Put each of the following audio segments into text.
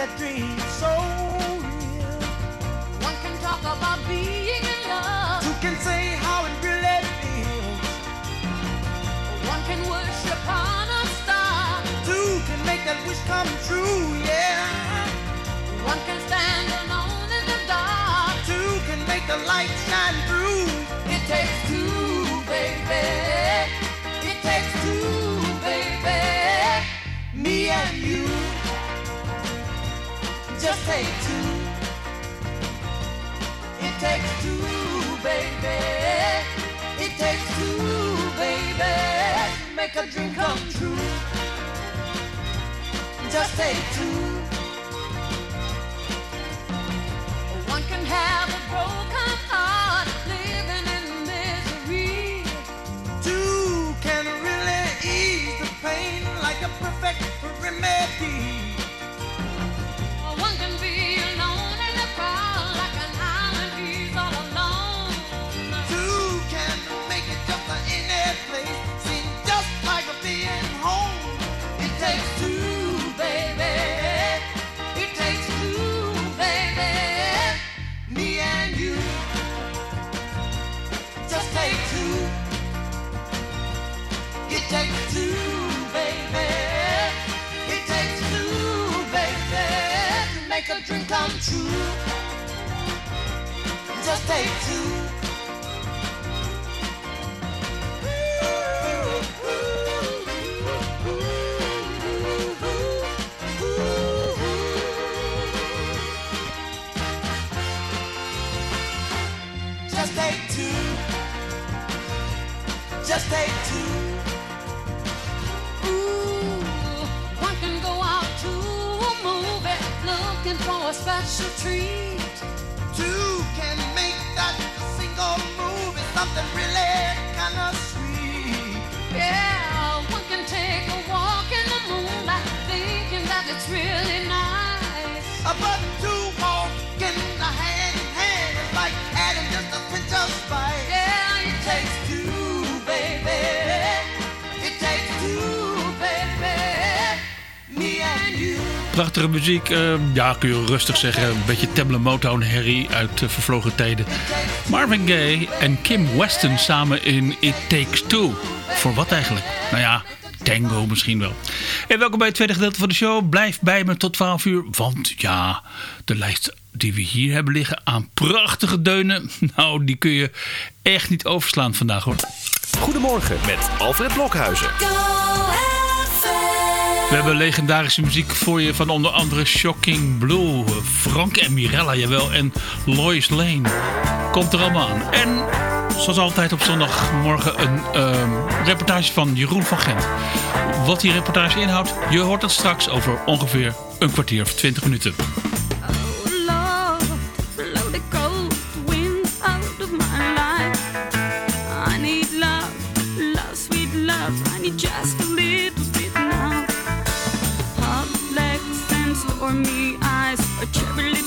a dream so real. One can talk about being in love. Two can say how it really feels. One can wish upon a star. Two can make that wish come true, yeah. One can stand alone in the dark. Two can make the light shine through. It takes two, baby. It takes two, baby. Me and you. Just take two. It takes two, baby. It takes two, baby. Make a dream come true. Just take two. One can have a broken heart, living in misery. Two can really ease the pain like a perfect remedy. Come true. Just take two. Just take two. Just take two. Special treat. Two can make that single move is something really kind of sweet. Yeah, one can take a walk in the moonlight thinking that it's really Prachtige muziek, eh, ja kun je rustig zeggen. Een beetje Tamla Motown herrie uit vervlogen tijden. Marvin Gaye en Kim Weston samen in It Takes Two. Voor wat eigenlijk? Nou ja, tango misschien wel. En welkom bij het tweede gedeelte van de show. Blijf bij me tot 12 uur. Want ja, de lijst die we hier hebben liggen aan prachtige deunen. Nou, die kun je echt niet overslaan vandaag hoor. Goedemorgen met Alfred Blokhuizen. We hebben legendarische muziek voor je van onder andere Shocking Blue, Frank en Mirella, jawel, en Lois Lane. Komt er allemaal aan. En zoals altijd op zondagmorgen een ehm, reportage van Jeroen van Gent. Wat die reportage inhoudt, je hoort het straks over ongeveer een kwartier of 20 minuten. Stormy eyes, a cherry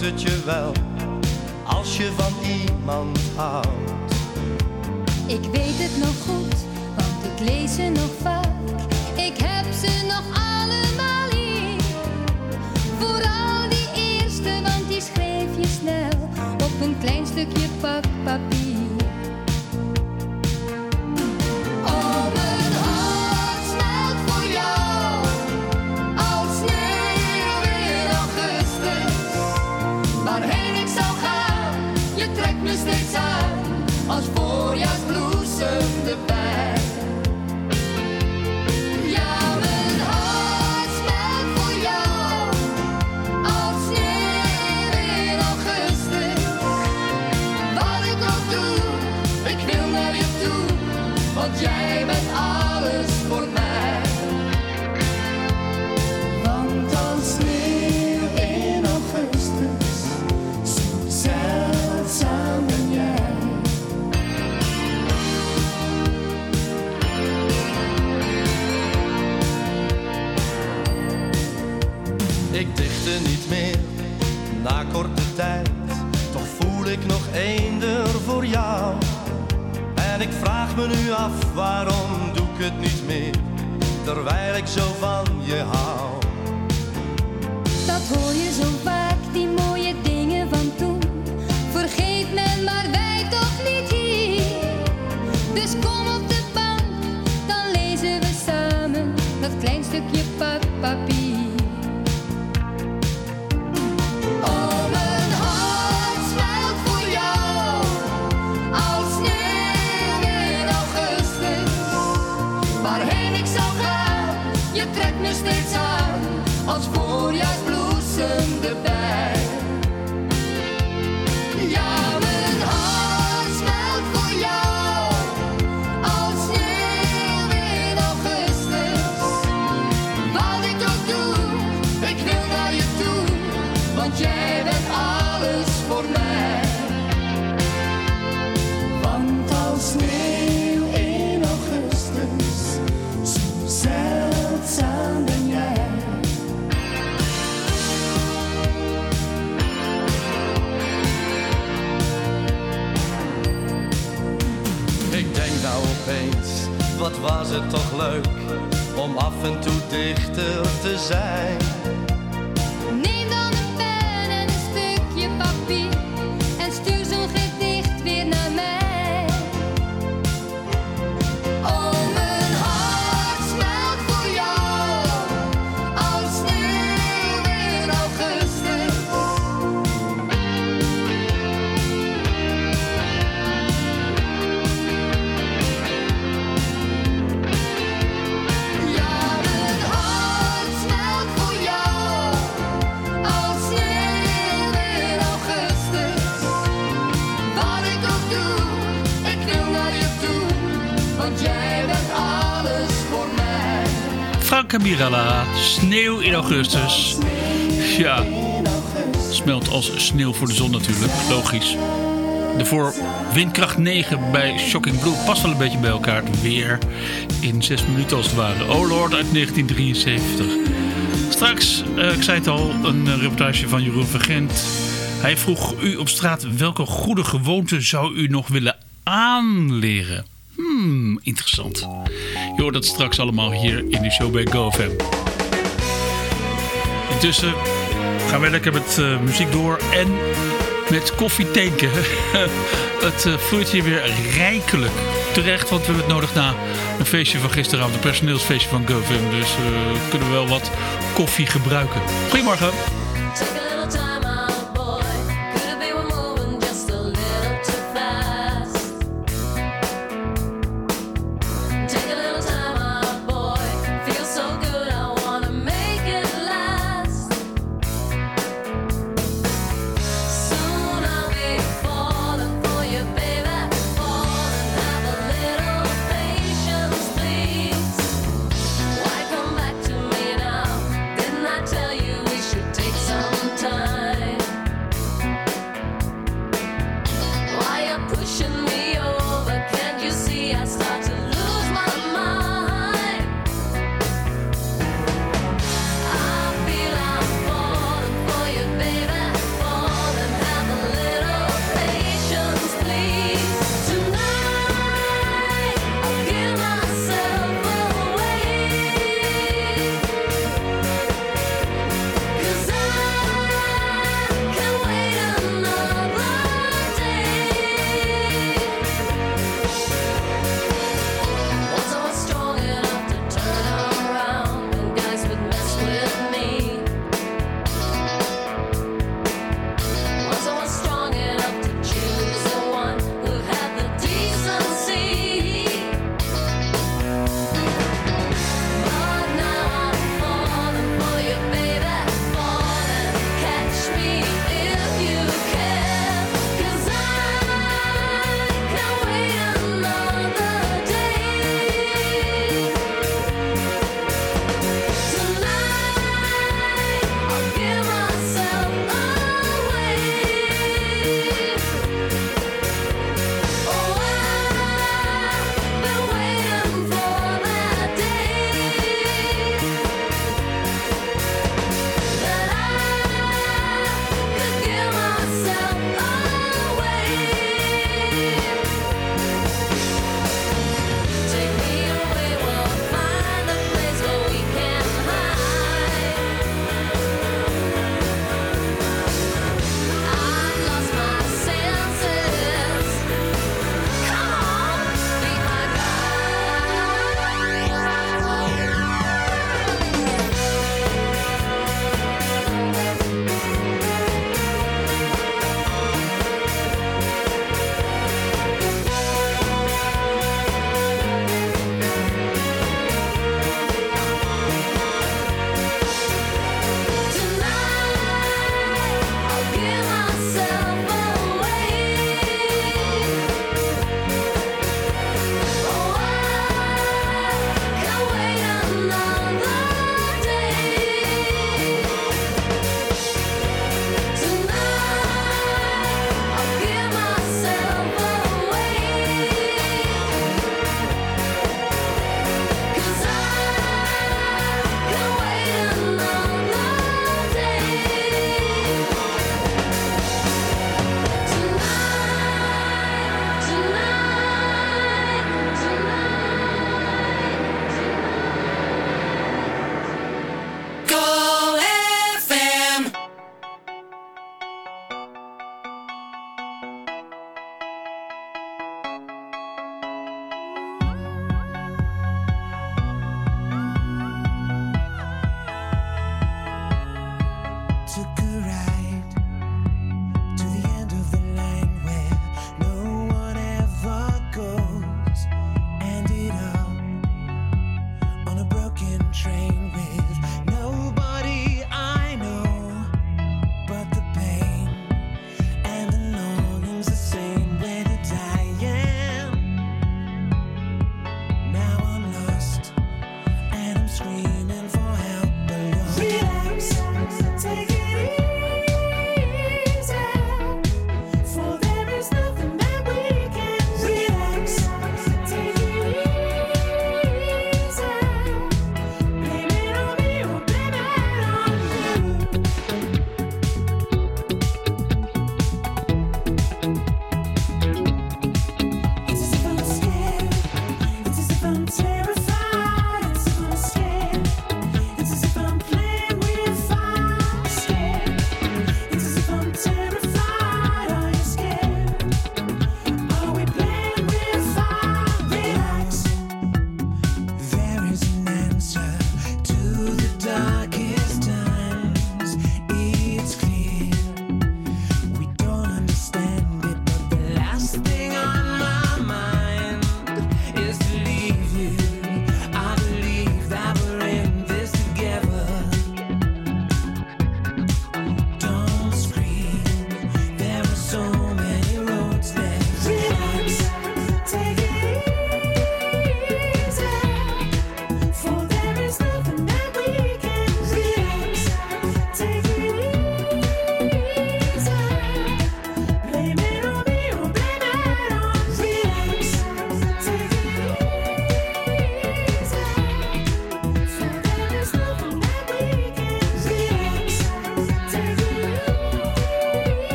lukt het je wel, als je van iemand houdt. Ik weet het nog goed, want ik lees ze nog vaak. Af, waarom doe ik het niet meer, terwijl ik zo van je hou. Dat hoor je zo vaak, die mooie dingen van toen. Vergeet men, maar wij toch niet hier. Dus kom op de bank, dan lezen we samen dat klein stukje papier. Was het toch leuk, om af en toe dichter te zijn. Franca Mirella, sneeuw in augustus. Ja, smelt als sneeuw voor de zon natuurlijk, logisch. De voor windkracht 9 bij Shocking Blue past wel een beetje bij elkaar. Weer in 6 minuten als het ware. Oh Lord uit 1973. Straks, eh, ik zei het al, een eh, reportage van Jeroen Vergent. Hij vroeg u op straat welke goede gewoonte zou u nog willen aanleren? Hmm, interessant. Je hoort dat straks allemaal hier in de show bij GoFam. Intussen gaan we lekker met eh, muziek door en met koffie tanken. het eh, vloeit hier weer rijkelijk terecht, want we hebben het nodig na een feestje van gisteravond, een personeelsfeestje van GoFam. Dus eh, kunnen we wel wat koffie gebruiken. Goedemorgen.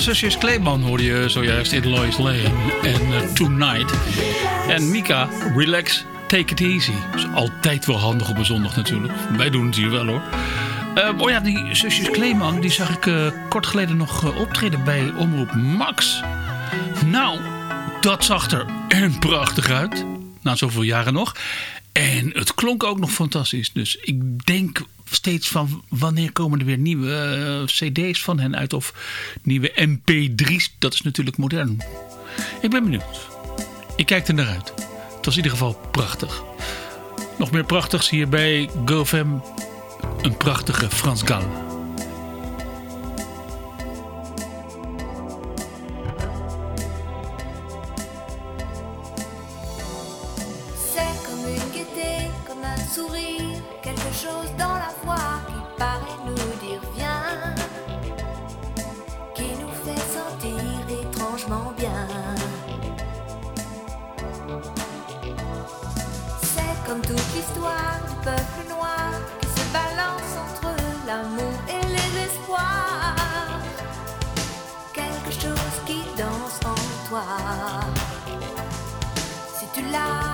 Zusjes Kleeman hoorde je zojuist in Lois Lane en uh, Tonight. En Mika, relax, take it easy. is altijd wel handig op een zondag natuurlijk. Wij doen het hier wel hoor. Uh, oh ja, die zusjes Kleeman, die zag ik uh, kort geleden nog optreden bij Omroep Max. Nou, dat zag er en prachtig uit. Na zoveel jaren nog. En het klonk ook nog fantastisch. Dus ik denk steeds van wanneer komen er weer nieuwe uh, cd's van hen uit of nieuwe mp3's. Dat is natuurlijk modern. Ik ben benieuwd. Ik kijk er naar uit. Het was in ieder geval prachtig. Nog meer prachtigs hier bij GoFam. Een prachtige Frans Gall. tu l'as.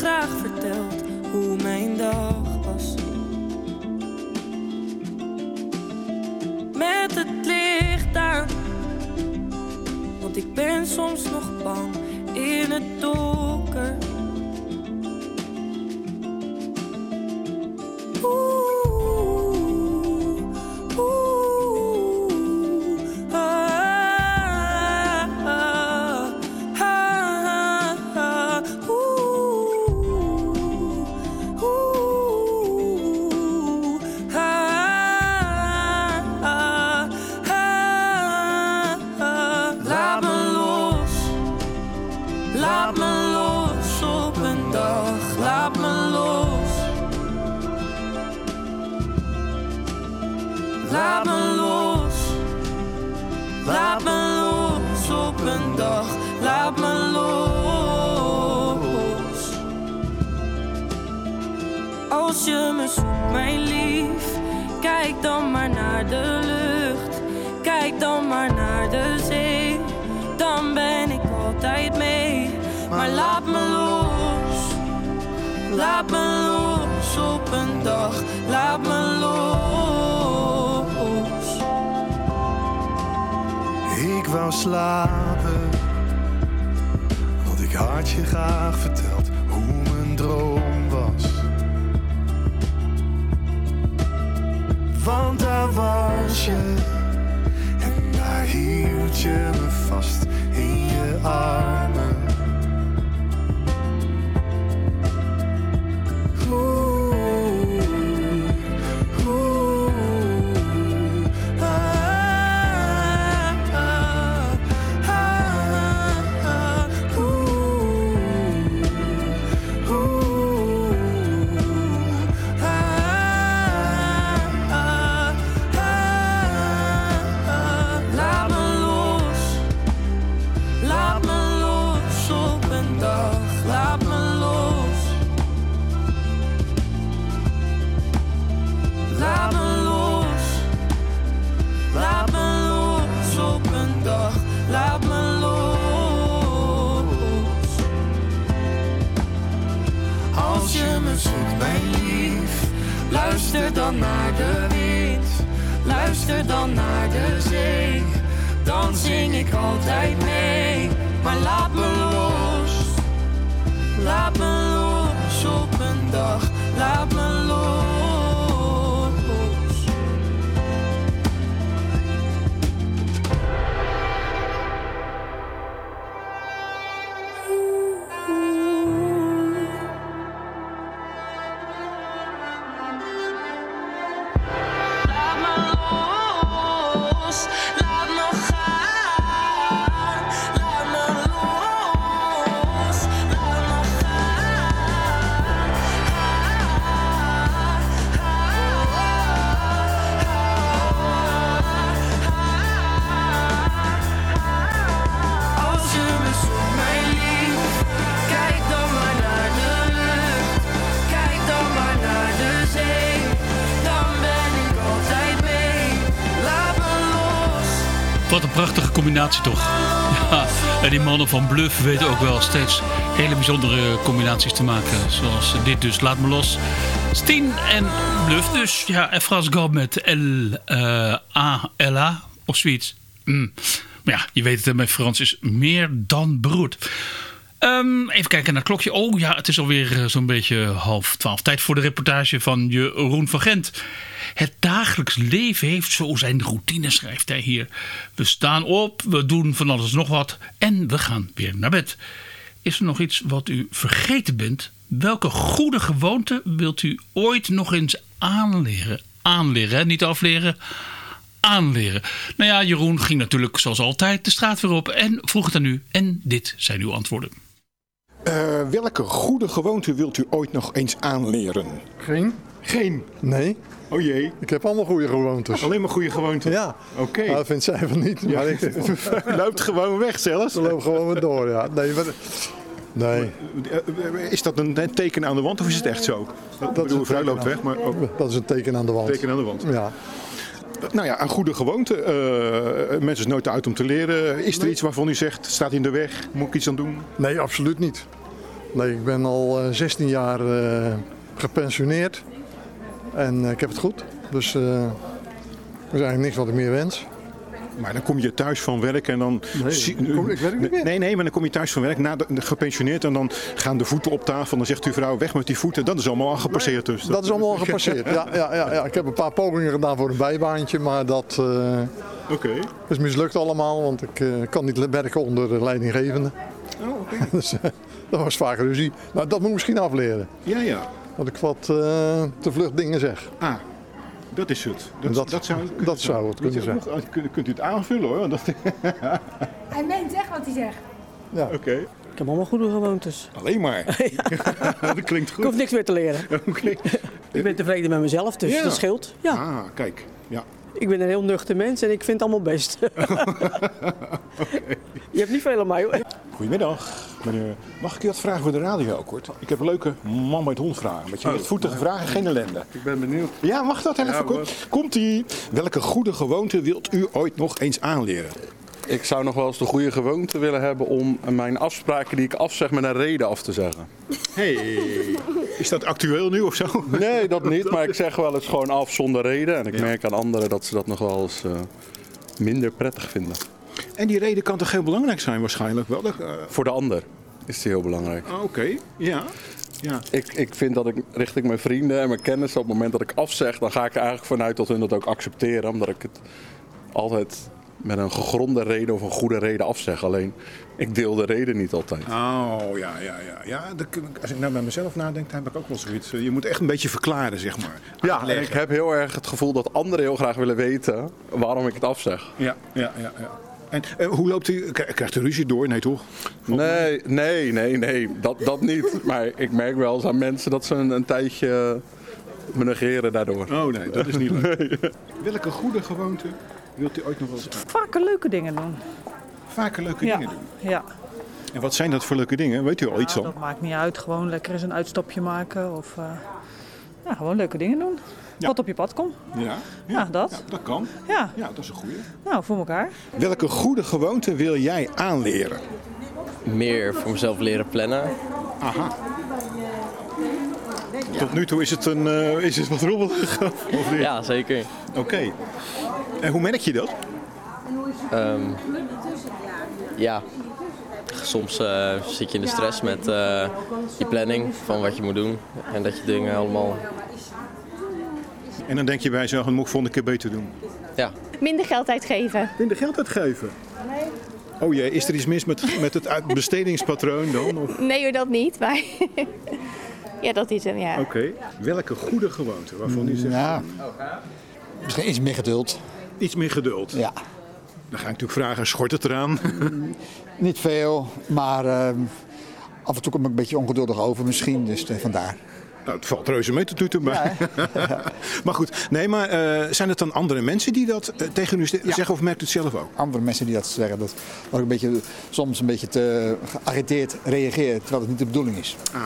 Graag graag verteld hoe mijn droom was. Want daar was je, en daar hield je me vast in je armen. Dan naar de wind, luister dan naar de zee. Dan zing ik altijd mee, maar laat me los, combinatie toch. Ja, en die mannen van Bluff weten ook wel steeds hele bijzondere combinaties te maken. Zoals dit dus, Laat Me Los. Steen en Bluff dus. Ja, en Frans Gal met L, eh, A, L, A of zoiets. Mm. Maar ja, je weet het, mijn Frans is meer dan beroerd. Ehm, even kijken naar het klokje. Oh ja, het is alweer eh, zo'n beetje half twaalf. Tijd voor de reportage van Jeroen van Gent. Het dagelijks leven heeft zo zijn routine, schrijft hij hier. We staan op, we doen van alles nog wat en we gaan weer naar bed. Is er nog iets wat u vergeten bent? Welke goede gewoonte wilt u ooit nog eens aanleren? Aanleren, hè? niet afleren. Aanleren. Nou ja, Jeroen ging natuurlijk zoals altijd de straat weer op en vroeg het aan u. En dit zijn uw antwoorden. Eh, welke goede gewoonte wilt u ooit nog eens aanleren? Geen? Geen. Nee. Oh jee. Ik heb allemaal goede gewoontes. Alleen maar goede gewoonten? Ja. Oké. Nou, dat vindt zij van niet. Ja. Maar ik, U loopt gewoon weg zelfs. Ze lopen gewoon weer door, ja. Nee, maar, nee. Is dat een teken aan de wand of is het echt zo? Dat, is bedoel, een vrouw teken loopt aan- weg, maar ook Dat is een teken aan de wand. teken aan de wand. Ja. Nou ja, een goede gewoonte. Eh mensen is nooit te oud om te leren. Is er iets waarvan u zegt, staat in de weg? Moet ik iets aan doen? Nee, absoluut niet. Nee, ik ben al eh, 16 jaar eh, gepensioneerd. En eh, ik heb het goed. Dus eh, er is eigenlijk niks wat ik meer wens. Maar dan kom je thuis van werk en dan... Nee, kom- ik werk niet meer. Nee, nee, maar dan kom je thuis van werk, na de, gepensioneerd... en dan gaan de voeten op tafel. Dan zegt uw vrouw, weg met die voeten. Dat is allemaal al gepasseerd dus. Dat is allemaal al gepasseerd. Ja, ja, ja, ja. Ik heb een paar pogingen gedaan voor een bijbaantje, maar dat eh, Oké. is mislukt allemaal. Want ik eh, kan niet werken onder de leidinggevende. Oh, oké. Dus eh, dat was vaak ruzie. Nou, dat moet ik misschien afleren. Ja, ja. Dat ik wat te vlug dingen zeg. Ah, dat is het. Dat, Dat- dat, zou, dat zou het kunnen zijn. Kunt, kunt u het aanvullen hoor. want Dat, Hij meent echt wat hij zegt. Ja. Oké. Ik heb allemaal goede gewoontes. Alleen maar. dat klinkt Ik goed. hoef niks meer te leren. Oké. Ik ben tevreden met mezelf, dus Ja. dat scheelt. Ja, Ah, kijk. Ja. Ik ben een heel nuchter mens en ik vind het allemaal best. Je hebt niet veel aan mij hoor. Goedemiddag, meneer. Mag ik u wat vragen voor de radio ook kort? Ik heb een leuke man met hond vragen. Met je met voetige vragen, geen ellende. Ik ben benieuwd. Ja, mag dat heel even kort? Komt-ie. Welke goede gewoonte wilt u ooit nog eens aanleren? Ik zou nog wel eens de goede gewoonte willen hebben om mijn afspraken die ik afzeg met een reden af te zeggen. Hey, is dat actueel nu of zo? Nee, dat niet, maar ik zeg wel eens gewoon af zonder reden. En ik merk aan anderen dat ze dat nog wel eens eh, minder prettig vinden. En die reden kan toch heel belangrijk zijn waarschijnlijk wel? Eh, Voor de ander is die heel belangrijk. ah, Oké, ja. ja. Ik, ik vind dat ik richting mijn vrienden en mijn kennissen op het moment dat ik afzeg, dan ga ik er eigenlijk vanuit dat hun dat ook accepteren. Omdat ik het altijd met een gegronde reden of een goede reden afzeg. Alleen, ik deel de reden niet altijd. Oh, ja, ja, ja. ja als ik nou bij mezelf nadenk, dan heb ik ook wel zoiets. Je moet echt een beetje verklaren, zeg maar. Ja, en ik heb heel erg het gevoel dat anderen heel graag willen weten waarom ik het afzeg. Ja, ja, ja. ja. En eh, hoe loopt u? Krijgt u ruzie door? Nee, toch? Nee, nee, nee, nee, dat, dat niet. Maar ik merk wel eens aan mensen dat ze een, een tijdje me negeren daardoor. Oh nee, dat is niet leuk. Welke goede gewoonte wilt u ooit nog wel eens? Vaker leuke dingen doen. Vaker leuke Ja. dingen doen. Ja, En wat zijn dat voor leuke dingen? Weet u al iets dan? dat maakt niet uit. Gewoon lekker eens een uitstapje maken. Of eh, ja, gewoon leuke dingen doen. Wat op je pad komt. Ja, Ja, dat. dat kan. Ja, Ja, dat is een goede. nou, voor elkaar. Welke goede gewoonte wil jij aanleren? Meer voor mezelf leren plannen. Aha. Tot nu toe is het, een, eh, is het wat rommelig. Ja, zeker. Oké. En hoe merk je dat? Ehm, ja, soms eh, zit je in de stress met eh, je planning van wat je moet doen. En dat je dingen allemaal... En dan denk je bij jezelf, dat moet ik volgende keer beter doen. Ja, Minder geld uitgeven. Minder geld uitgeven? Oh jee, is er iets mis met, met het bestedingspatroon dan? Of- Nee hoor, dat niet. Maar ja, dat is hem, ja. Oké. Welke goede gewoonte waarvan u zegt... Ja. Misschien iets meer geduld. Iets meer geduld? Ja. Dan ga ik natuurlijk vragen, schort het eraan? Niet veel, maar ehm, af en toe kom ik een beetje ongeduldig over misschien, dus eh, vandaar. Nou, het valt reuze mee tot nu toe bij. maar goed, nee, maar eh, zijn het dan andere mensen die dat eh, tegen u zeggen of merkt u het zelf ook? Andere mensen die dat zeggen, dat, dat ik een beetje, soms een beetje te geagiteerd reageer, terwijl het niet de bedoeling is. Ah,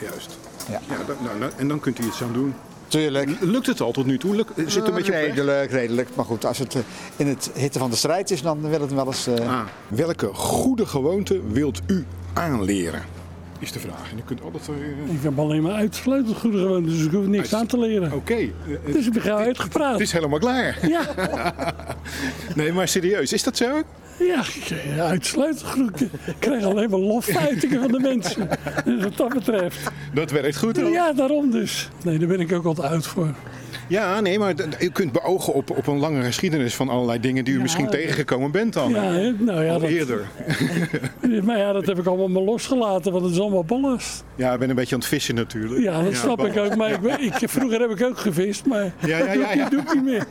juist. Ja. dan- nou, nou, en dan kunt u iets aan doen. Tuurlijk. Lukt het al tot nu toe? Lukt, zit het een beetje op weg? redelijk, redelijk. Maar goed, als het eh, in het hitte van de strijd is, dan wil het wel eens... eh, Ah, welke goede gewoonte wilt u aanleren? Is de vraag. En u kunt altijd... eh, Ik heb alleen maar uitsluitend goede gewoontes, dus ik hoef niks aan te leren. Oké. Dus ik ben gauw uitgepraat. Het is helemaal klaar. Ja. nee, maar serieus, is dat zo? Ja, eh, uitsluitend goed. Ik krijg alleen maar lofuitingen van de mensen. Dus wat dat betreft. Dat werkt goed hoor. Ja, daarom dus. Nee, daar ben ik ook altijd uit voor. Ja, nee, maar u kunt beogen op, op een lange geschiedenis van allerlei dingen die u Ja, misschien dat- tegengekomen bent dan. Ja, nou ja, Al dat, eerder. maar ja, dat heb ik allemaal maar losgelaten, want het is allemaal ballast. Ja, ik ben een beetje aan het vissen natuurlijk. Ja, dat snap ik ook. Maar ik, ik, vroeger heb ik ook gevist, maar Ja, ja, ja, ja. dat doe ik niet meer.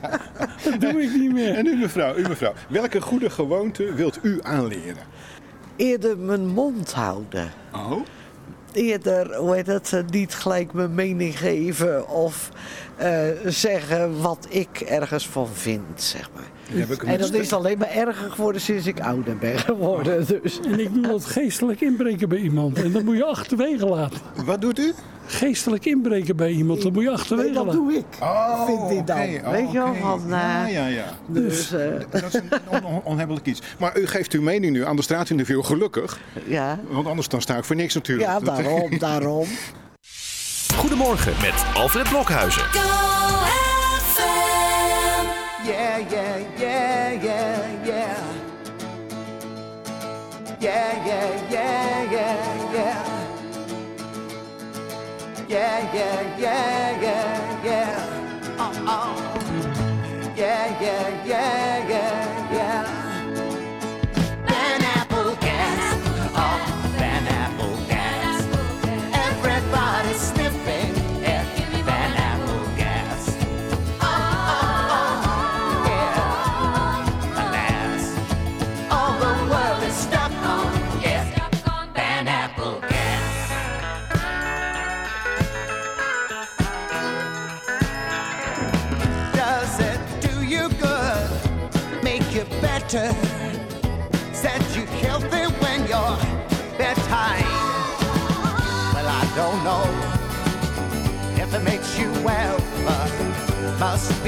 Dat doe ik niet meer. En u mevrouw, u mevrouw, welke goede gewoonte wilt u aanleren? Eerder mijn mond houden. Oh? Eerder, hoe heet het, eh, niet gelijk mijn mening geven of zeggen wat ik ergens van vind, zeg maar. En dat is alleen maar erger geworden sinds ik ouder ben geworden. Dus. En ik dat geestelijk inbreken bij iemand. En dat moet je achterwege laten. Wat doet u? Geestelijk inbreken bij iemand. Dat moet je achterwege Nee, dat laten. doe ik. Oh, vind ik dan. Oh, Weet je wel, van... eh, Ja, ja, ja. Dus, eh, Dat is een on- on- onhebbelijk iets. Maar u geeft uw mening nu aan de straatinterview, gelukkig. Ja. Want anders dan sta ik voor niks natuurlijk. ja, daarom, daarom. Goedemorgen met Alfred Blokhuizen. Yeah, yeah, yeah, yeah, yeah. Yeah, yeah, yeah, yeah, yeah. Yeah, yeah, yeah, yeah, yeah. Oh, oh. Yeah, yeah, yeah, yeah,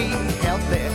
be healthy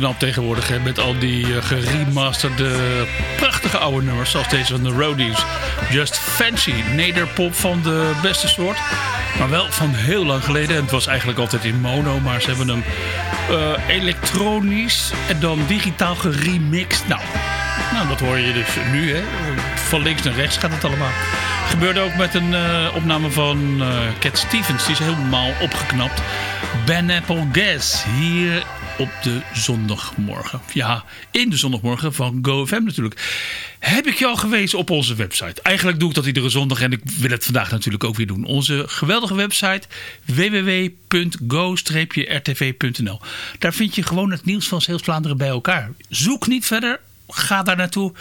knap tegenwoordig met al die eh, geremasterde prachtige oude nummers. Zoals deze van de Roadies. Just Fancy. Nederpop van de beste soort. Maar wel van heel lang geleden. En het was eigenlijk altijd in mono. Maar ze hebben hem eh, elektronisch en dan digitaal geremixed. Nou, nou, dat hoor je dus nu. Hè. Van links naar rechts gaat het allemaal. Gebeurde ook met een eh, opname van Cat Stevens. Die is helemaal opgeknapt. Ben Apple Gas. Hier op de zondagmorgen. Ja, in de zondagmorgen van GoFM natuurlijk. Heb ik je al gewezen op onze website? Eigenlijk doe ik dat iedere zondag en ik wil het vandaag natuurlijk ook weer doen. Onze geweldige website www.go-rtv.nl Daar vind je gewoon het nieuws van Zeeuws Vlaanderen bij elkaar. Zoek niet verder, ga daar naartoe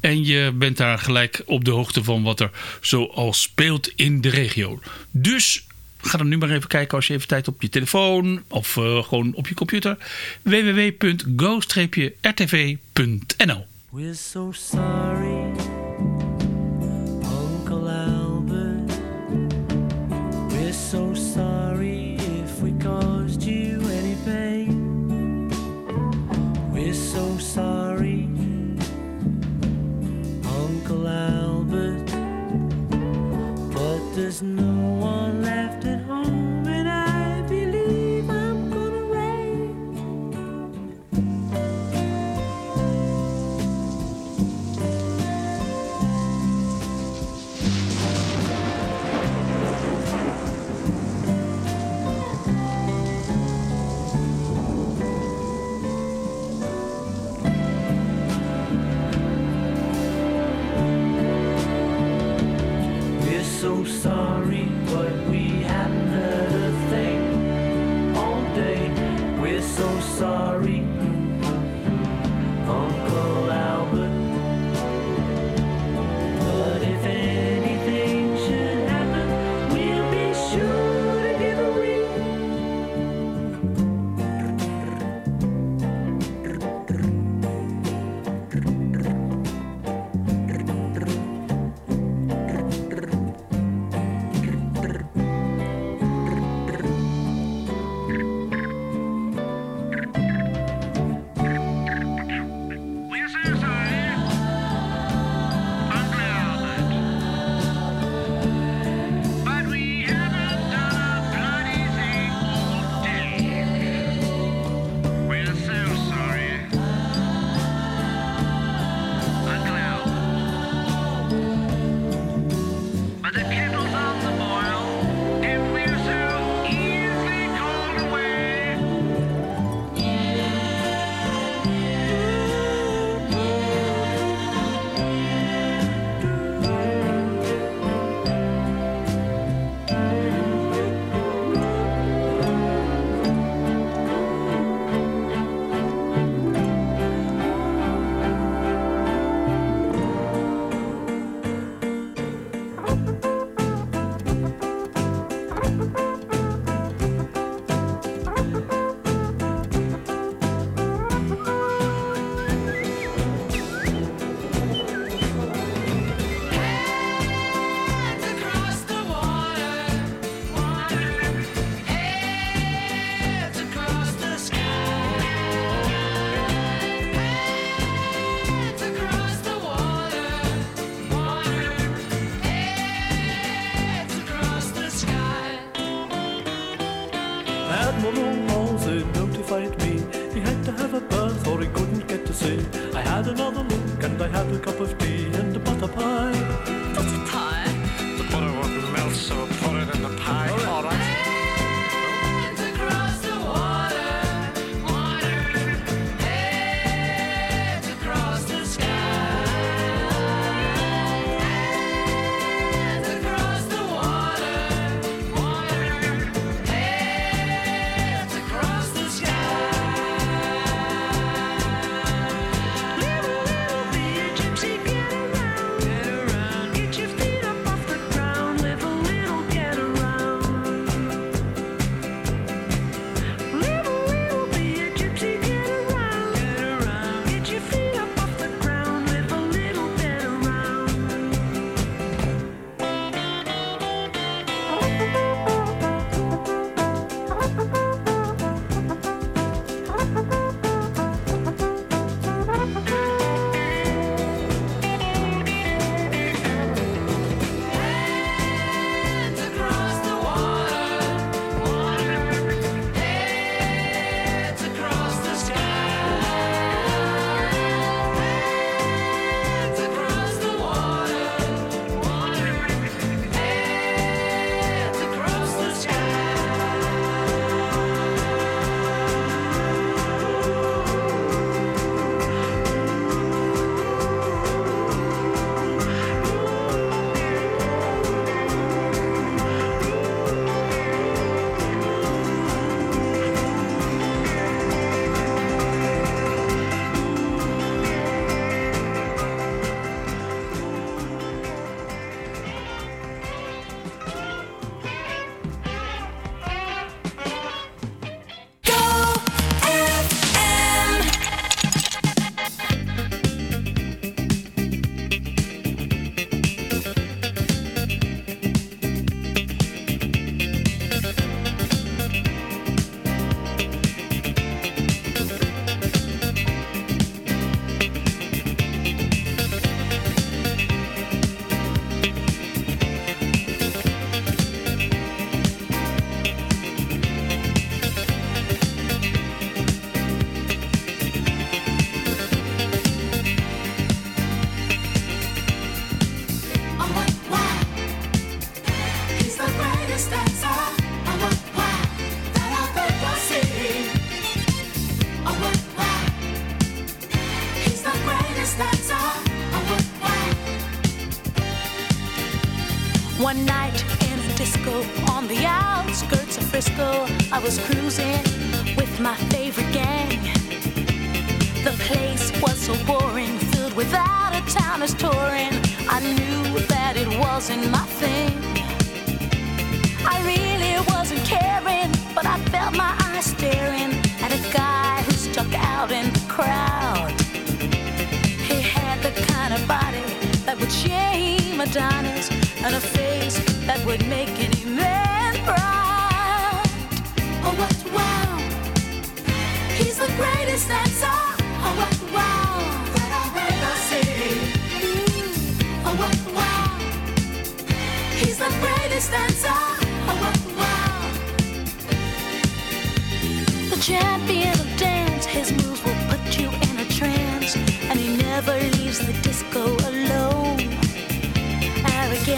en je bent daar gelijk op de hoogte van wat er zoal speelt in de regio. Dus ga dan nu maar even kijken als je even tijd op je telefoon of eh, gewoon op je computer. www.go-rtv.nl We're so sorry, Albert. We're so sorry so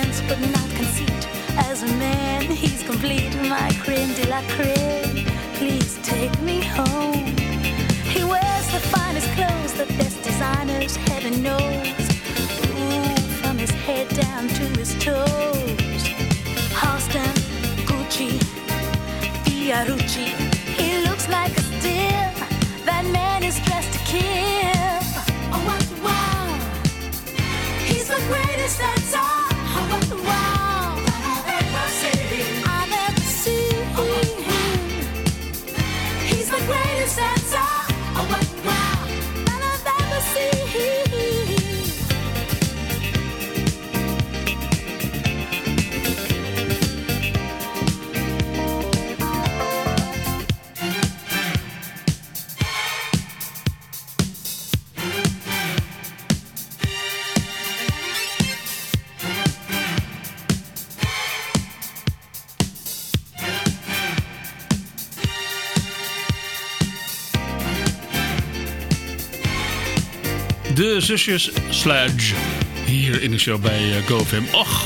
Arrogance, but not conceit. As a man, he's complete. My creme de la creme. Please take me home. He wears the finest clothes, the best designers, heaven knows. Ooh, from his head down to his toes. Halston, Gucci, Fiorucci. He looks like a steal. That man is dressed to kill. Oh, what wow! He's the greatest greatest dancer. De zusjes Sludge. Hier in de show bij eh, GoFam. Och.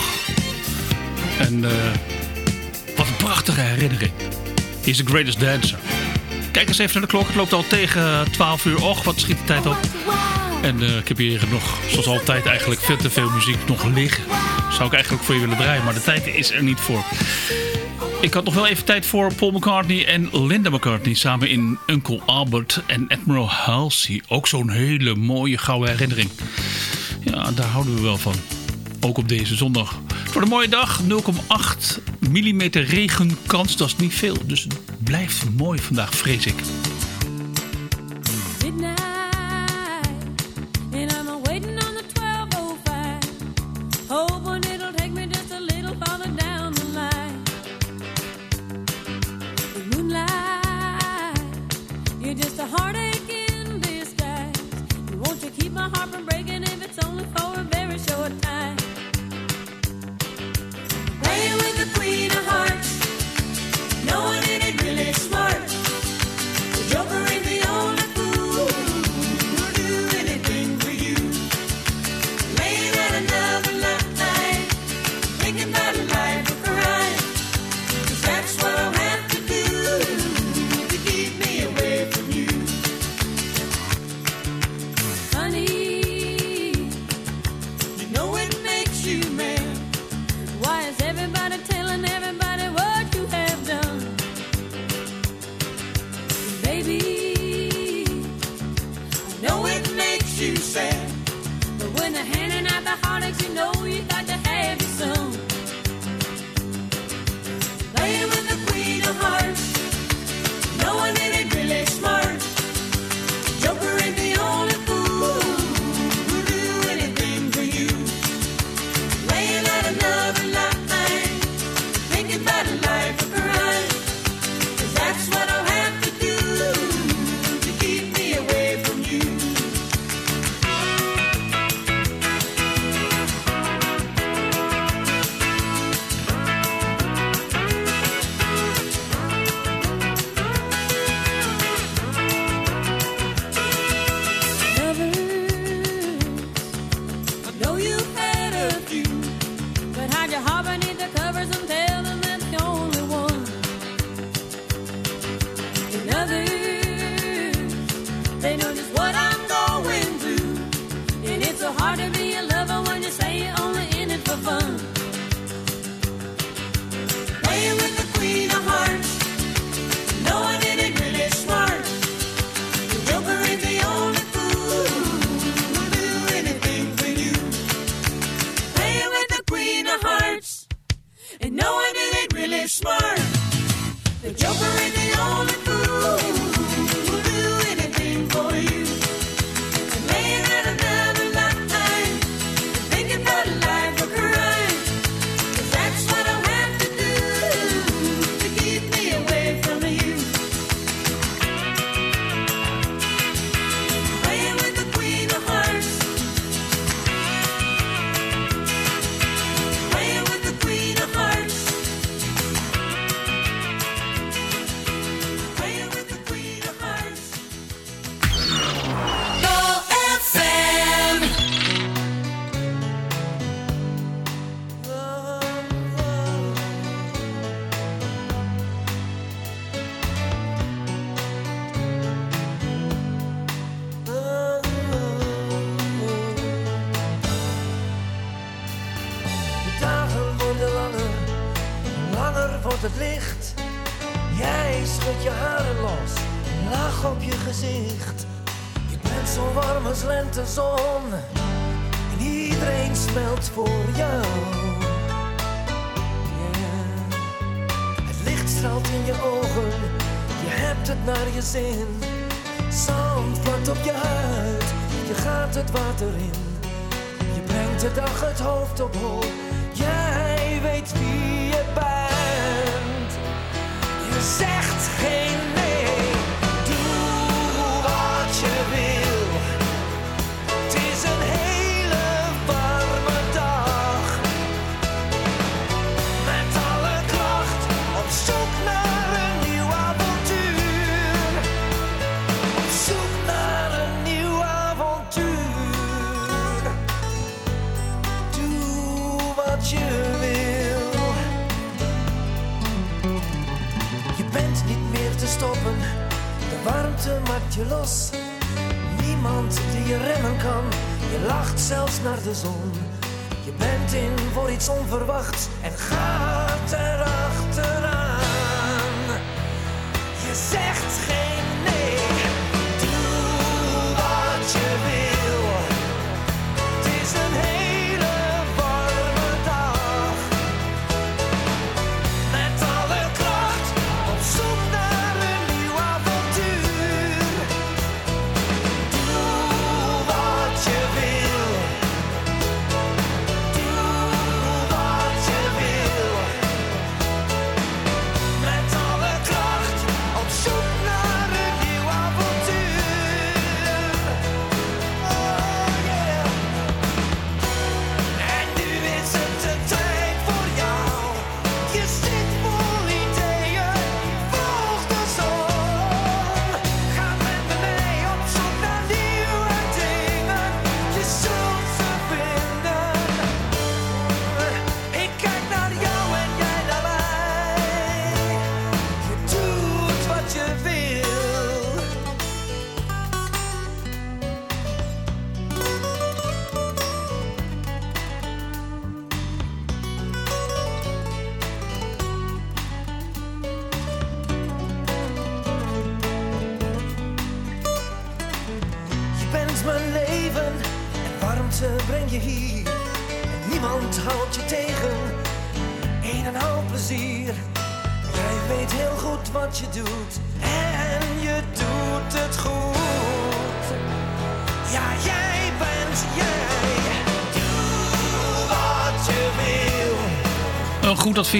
En eh, wat een prachtige herinnering. He's the greatest dancer. Kijk eens even naar de klok. Het loopt al tegen 12 uur. Och, wat schiet de tijd op. En eh, ik heb hier nog, zoals altijd, eigenlijk veel te veel muziek nog liggen. Zou ik eigenlijk voor je willen draaien, maar de tijd is er niet voor. Ik had nog wel even tijd voor Paul McCartney en Linda McCartney samen in Uncle Albert en Admiral Halsey. Ook zo'n hele mooie gouden herinnering. Ja, daar houden we wel van. Ook op deze zondag. Voor de mooie dag 0,8 mm regenkans. Dat is niet veel. Dus het blijft mooi vandaag, vrees ik. Straalt in je ogen, je hebt het naar je zin. Zand plakt op je huid, je gaat het water in. Je brengt de dag het hoofd op hol. Jij weet wie Maakt je los. Niemand die je remmen kan. Je lacht zelfs naar de zon. Je bent in voor iets onverwachts en gaat erachteraan.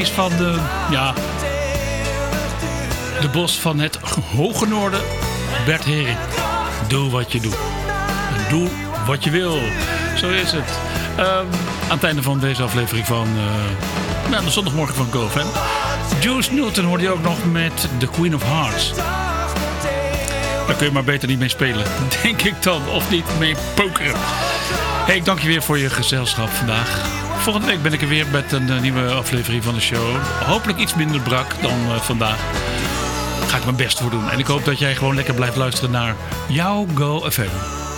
Van de, ja, de bos van het Hoge Noorden, Bert Hering. Doe wat je doet. Doe wat je wil. Zo is het. Ehm, aan het einde van deze aflevering van nou, de zondagmorgen van GoFam. Juice Newton hoorde je ook nog met The Queen of Hearts. Daar kun je maar beter niet mee spelen. Denk ik dan. Of niet mee pokeren. Hey, ik dank je weer voor je gezelschap vandaag. Volgende week ben ik er weer met een eh, nieuwe aflevering van de show. Hopelijk iets minder brak dan eh, vandaag. Daar ga ik mijn best voor doen. En ik hoop dat jij gewoon lekker blijft luisteren naar jouw Go FM.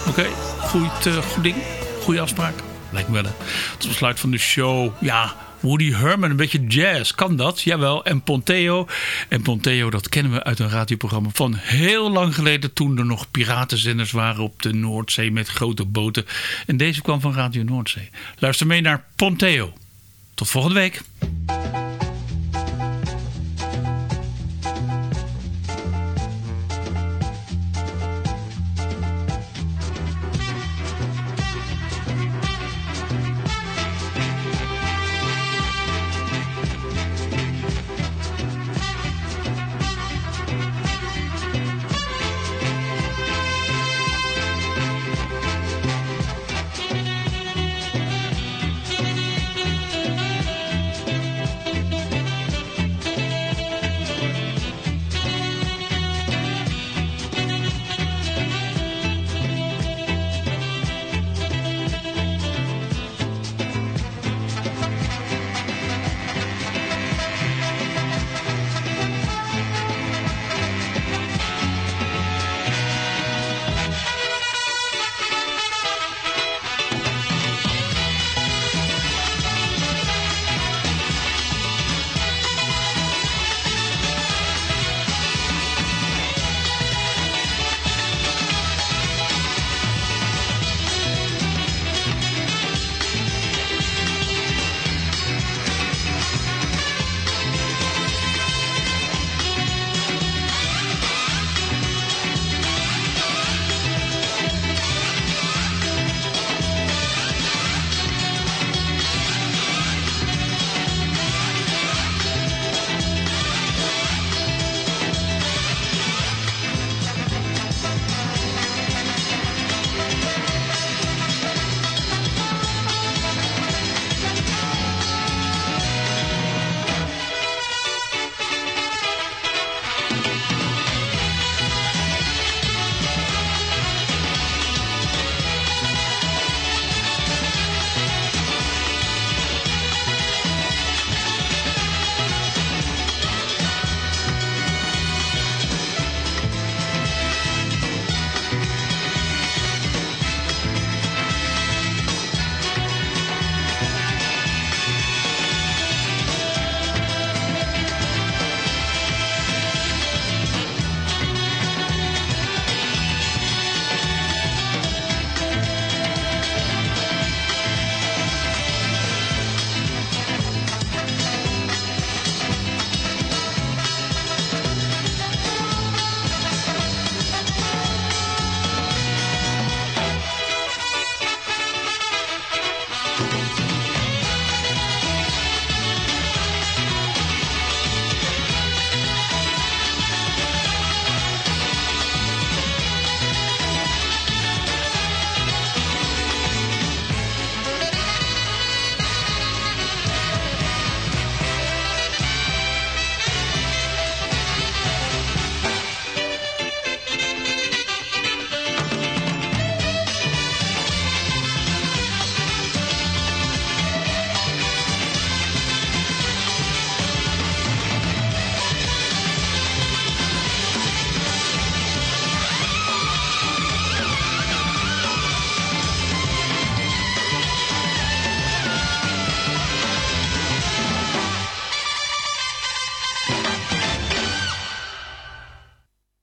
Oké? Goed, eh, goed ding? Goede afspraak? Lijkt me wel. hè. Tot besluit van de show. Ja, Woody Herman, een beetje jazz. Kan dat? Jawel. En Ponteo. En Ponteo, dat kennen we uit een radioprogramma van heel lang geleden. Toen er nog piratenzenders waren op de Noordzee met grote boten. En deze kwam van Radio Noordzee. Luister mee naar Ponteo. Tot volgende week.